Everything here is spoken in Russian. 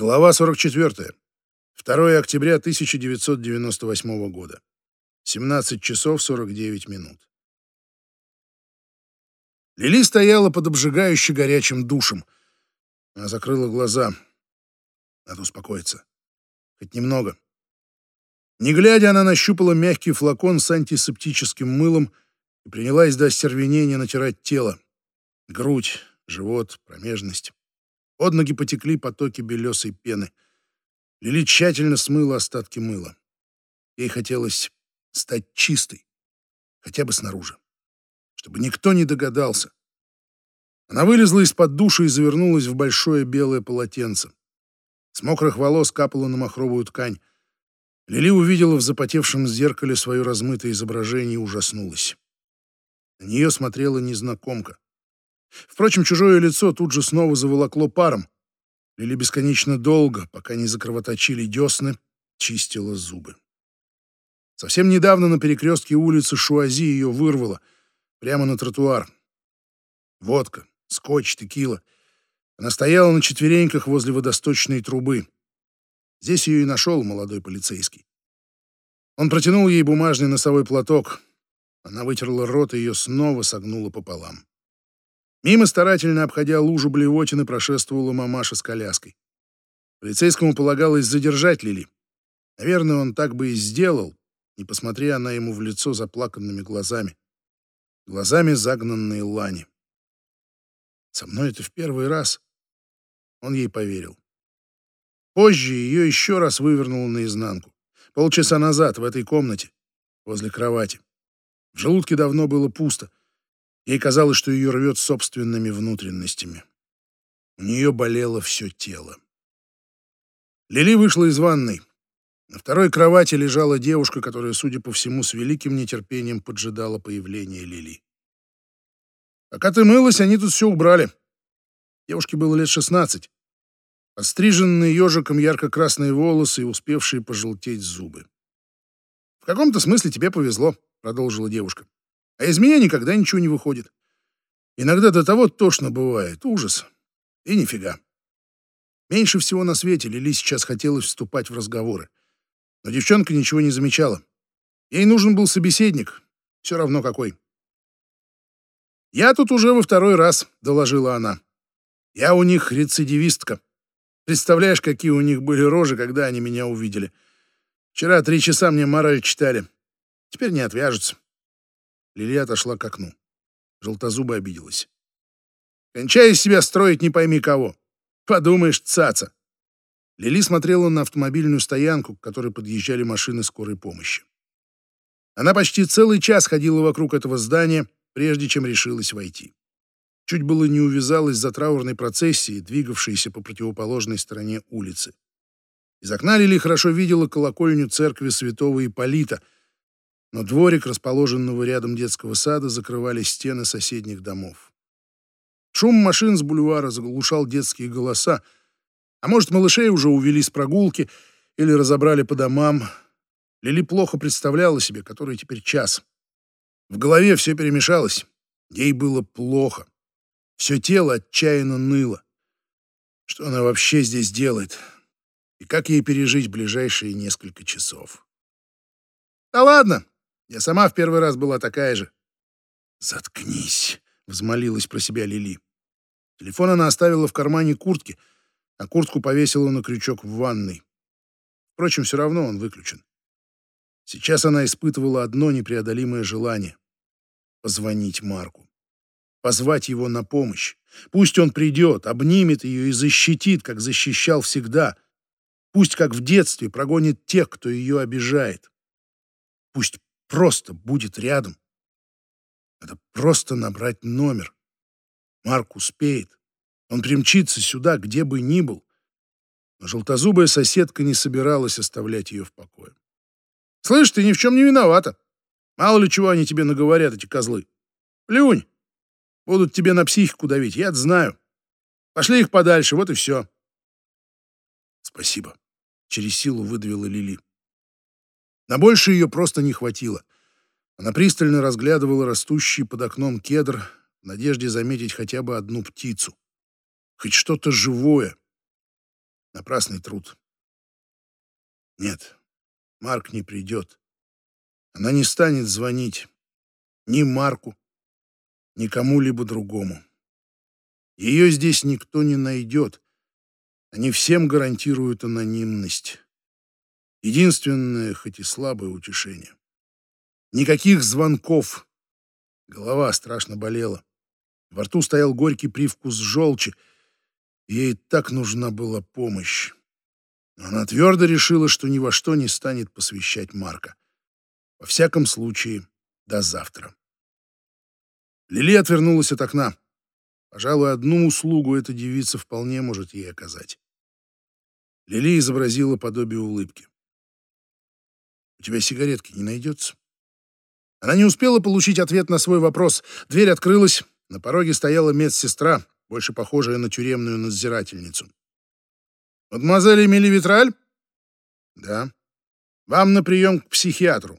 Глава 44. 2 октября 1998 года. 17 часов 49 минут. Лили стояла под обжигающе горячим душем. Она закрыла глаза. Надо успокоиться. Хоть немного. Не глядя, она нащупала мягкий флакон с антисептическим мылом и принялась до остервенения натирать тело. Грудь, живот, промежность. Под ноги потекли потоки белесой пены. Лили тщательно смыла остатки мыла. Ей хотелось стать чистой, хотя бы снаружи, чтобы никто не догадался. Она вылезла из-под душа и завернулась в большое белое полотенце. С мокрых волос капала на махровую ткань. Лили увидела в запотевшем зеркале свое размытое изображение и ужаснулась. На нее смотрела незнакомка. Впрочем, чужое лицо тут же снова заволокло паром. Лили бесконечно долго, пока не закровоточили десны, чистила зубы. Совсем недавно на перекрестке улицы Шуази ее вырвало, прямо на тротуар. Водка, скотч, текила. Она стояла на четвереньках возле водосточной трубы. Здесь ее и нашел молодой полицейский. Он протянул ей бумажный носовой платок. Она вытерла рот и ее снова согнула пополам. Мимо, старательно обходя лужу блевотины, прошествовала мамаша с коляской. Полицейскому полагалось задержать Лили. Наверное, он так бы и сделал, не посмотря она ему в лицо заплаканными глазами. Глазами загнанные лани. Со мной это в первый раз. Он ей поверил. Позже ее еще раз вывернуло наизнанку. Полчаса назад в этой комнате, возле кровати. В желудке давно было пусто. Ей казалось, что ее рвет собственными внутренностями. У нее болело все тело. Лили вышла из ванной. На второй кровати лежала девушка, которая, судя по всему, с великим нетерпением поджидала появления Лили. Пока ты мылась, они тут все убрали. Девушке было лет шестнадцать. Подстриженные ежиком ярко-красные волосы и успевшие пожелтеть зубы. «В каком-то смысле тебе повезло», — продолжила девушка. А из меня никогда ничего не выходит. Иногда до того тошно бывает, ужас. И нифига. Меньше всего на свете Лили сейчас хотелось вступать в разговоры. Но девчонка ничего не замечала. Ей нужен был собеседник, все равно какой. «Я тут уже во второй раз», — доложила она. «Я у них рецидивистка. Представляешь, какие у них были рожи, когда они меня увидели. Вчера три часа мне мораль читали. Теперь не отвяжутся. Лили отошла к окну. Желтозубая обиделась. «Кончай из себя строить не пойми кого. Подумаешь, цаца!» Лили смотрела на автомобильную стоянку, к которой подъезжали машины скорой помощи. Она почти целый час ходила вокруг этого здания, прежде чем решилась войти. Чуть было не увязалась за траурной процессией, двигавшейся по противоположной стороне улицы. Из окна Лили хорошо видела колокольню церкви святого Ипполита — но дворик, расположенного рядом детского сада, закрывали стены соседних домов. Шум машин с бульвара заглушал детские голоса, а может, малышей уже увели с прогулки или разобрали по домам. Лили плохо представляла себе, который теперь час. В голове все перемешалось. Ей было плохо. Все тело отчаянно ныло. Что она вообще здесь делает? И как ей пережить ближайшие несколько часов? «Да ладно!» Я сама в первый раз была такая же. Заткнись, взмолилась про себя Лили. Телефон она оставила в кармане куртки, а куртку повесила на крючок в ванной. Впрочем, все равно он выключен. Сейчас она испытывала одно непреодолимое желание — позвонить Марку. Позвать его на помощь. Пусть он придет, обнимет ее и защитит, как защищал всегда. Пусть, как в детстве, прогонит тех, кто ее обижает. Пусть просто будет рядом. Надо просто набрать номер. Марк успеет. Он примчится сюда, где бы ни был. Но желтозубая соседка не собиралась оставлять ее в покое. «Слышь, ты ни в чем не виновата. Мало ли чего они тебе наговорят, эти козлы. Плюнь. Будут тебе на психику давить, я знаю. Пошли их подальше, вот и все». «Спасибо», — через силу выдавила Лили. На больше ее просто не хватило. Она пристально разглядывала растущий под окном кедр в надежде заметить хотя бы одну птицу. Хоть что-то живое. Напрасный труд. Нет, Марк не придет. Она не станет звонить ни Марку, ни кому-либо другому. Ее здесь никто не найдет. Они всем гарантируют анонимность. Единственное, хоть и слабое утешение. Никаких звонков. Голова страшно болела. Во рту стоял горький привкус желчи. Ей так нужна была помощь. Она твердо решила, что ни во что не станет посвящать Марка. Во всяком случае, до завтра. Лили отвернулась от окна. Пожалуй, одну услугу эта девица вполне может ей оказать. Лили изобразила подобие улыбки. «У тебя сигаретки не найдется?» Она не успела получить ответ на свой вопрос. Дверь открылась. На пороге стояла медсестра, больше похожая на тюремную надзирательницу. «Мадемуазель Эмили Витраль?» «Да». «Вам на прием к психиатру».